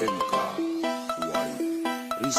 MK, Y,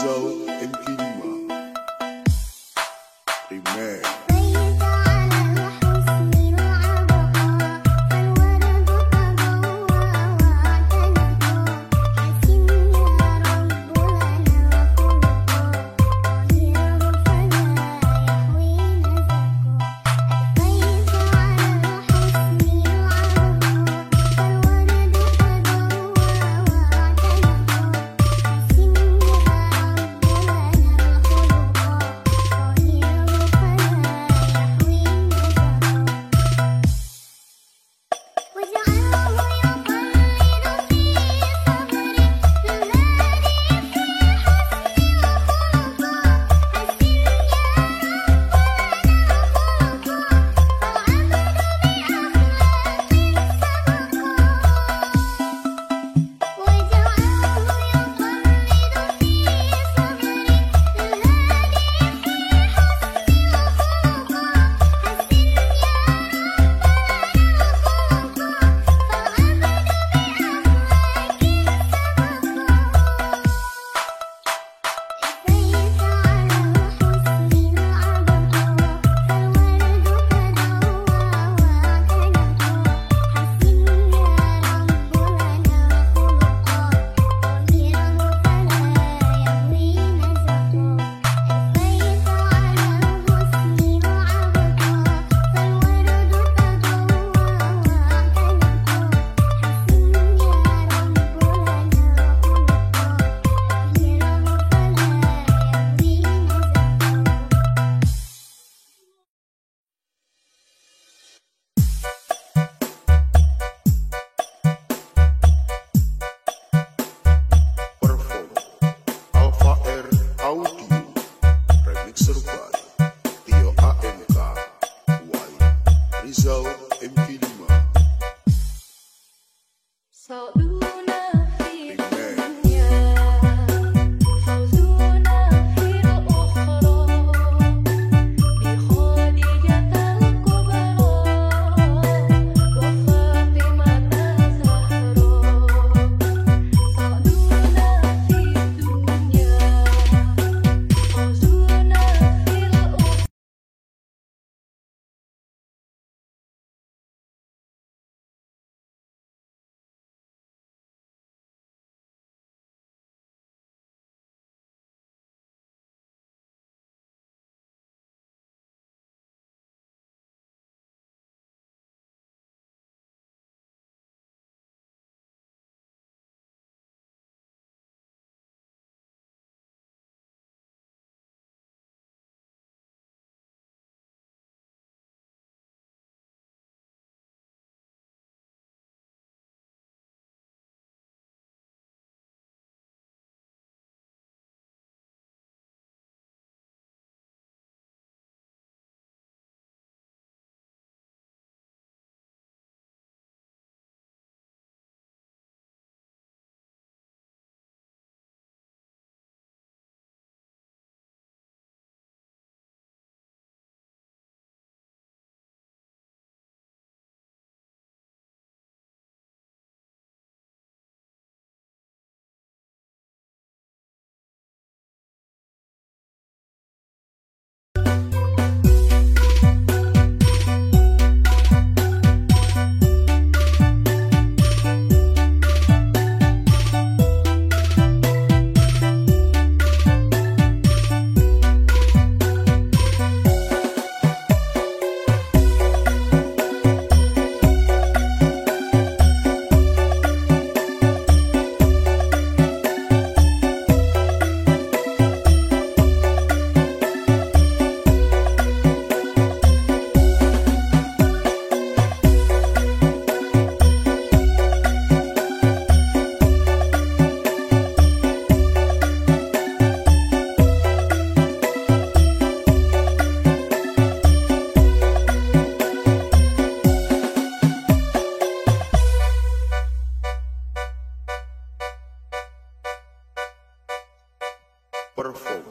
perform.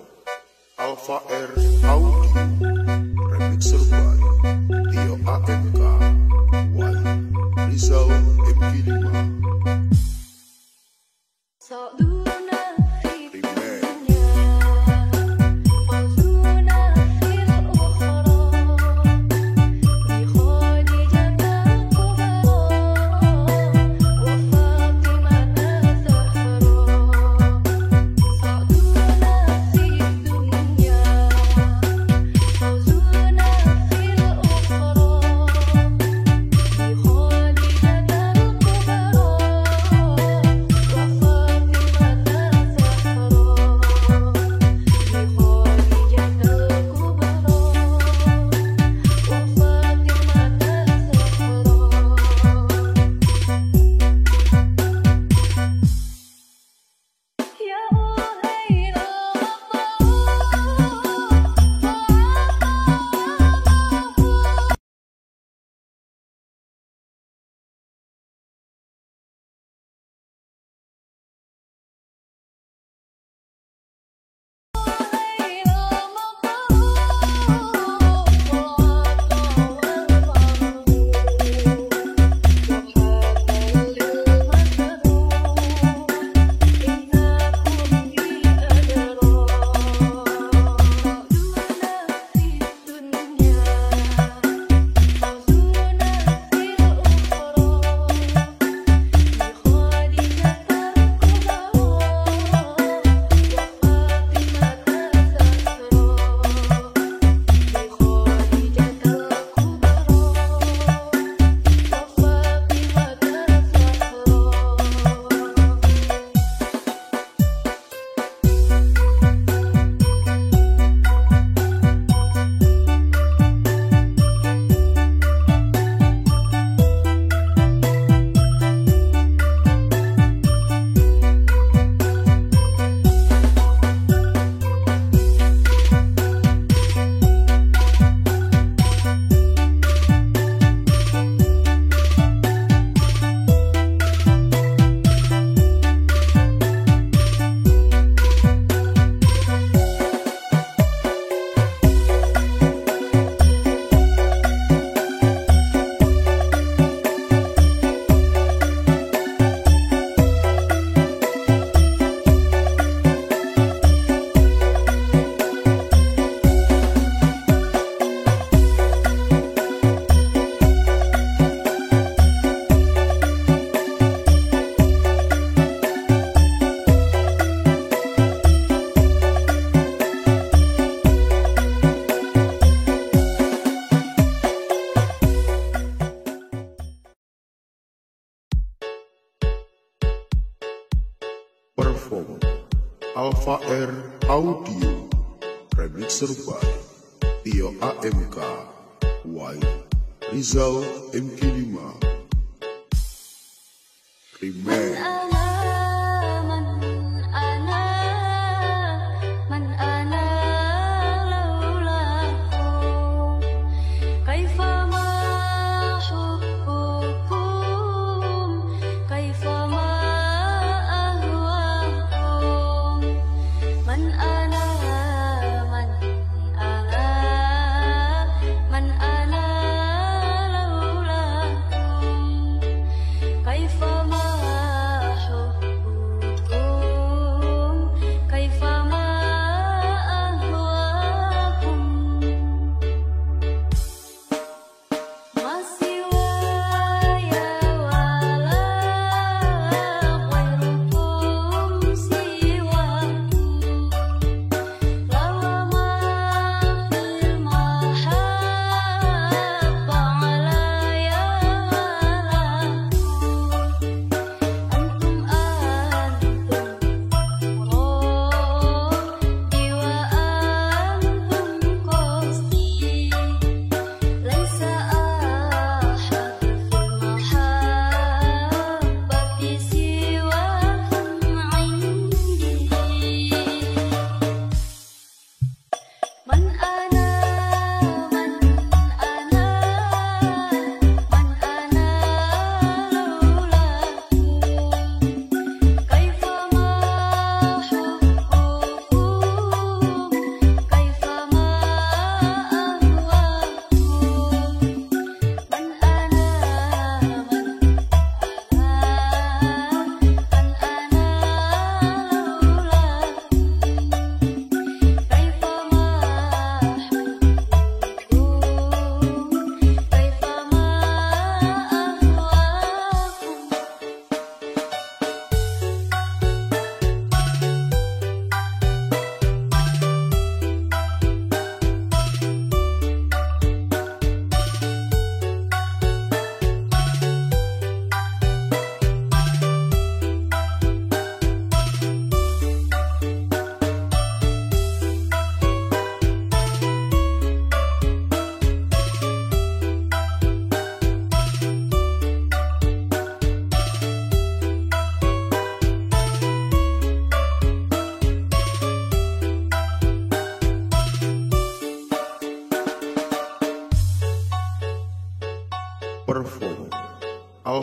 Alpha Air Audio Remix Survive. Tio AMK One Rizal MP5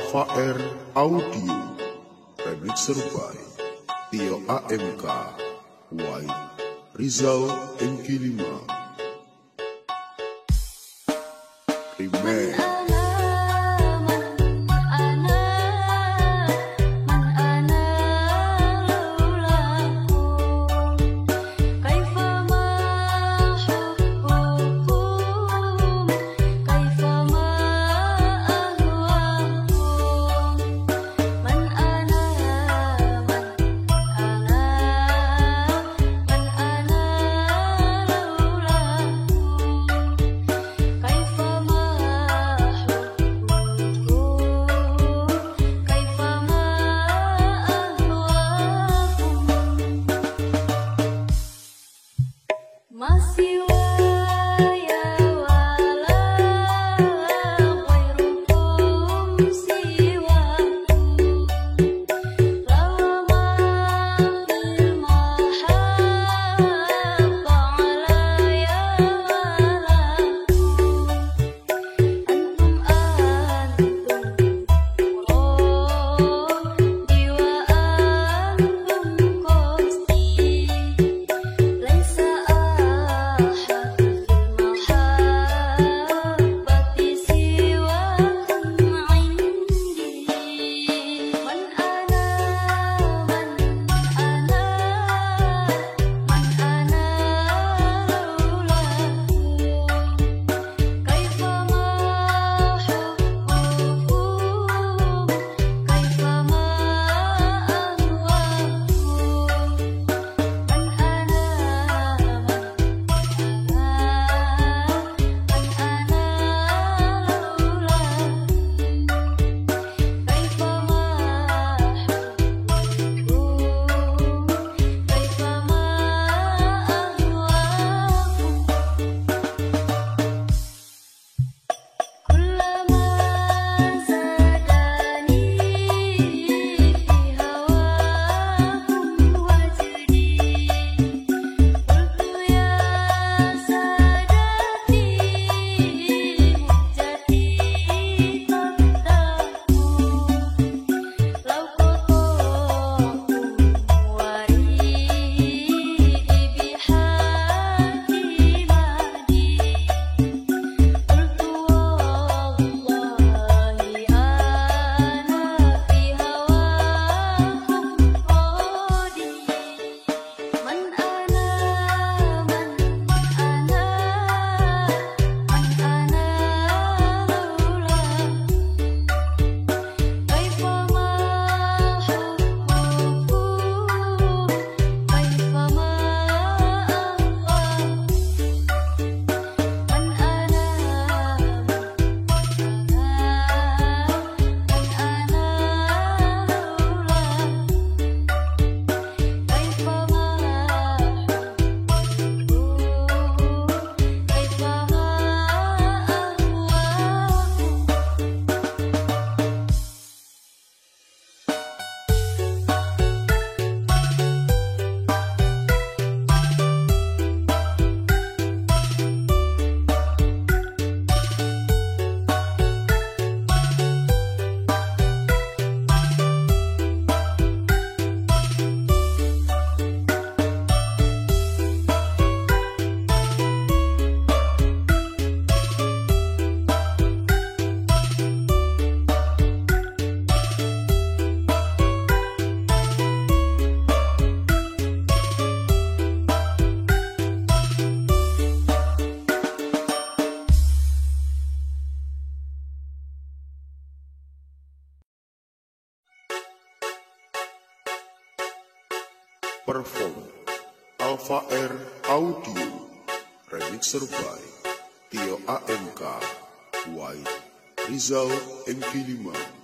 HR Audio Remixer by Theo AMK Y Rizal Mkilimang Survive, Tio AMK, White, Rizal MK5,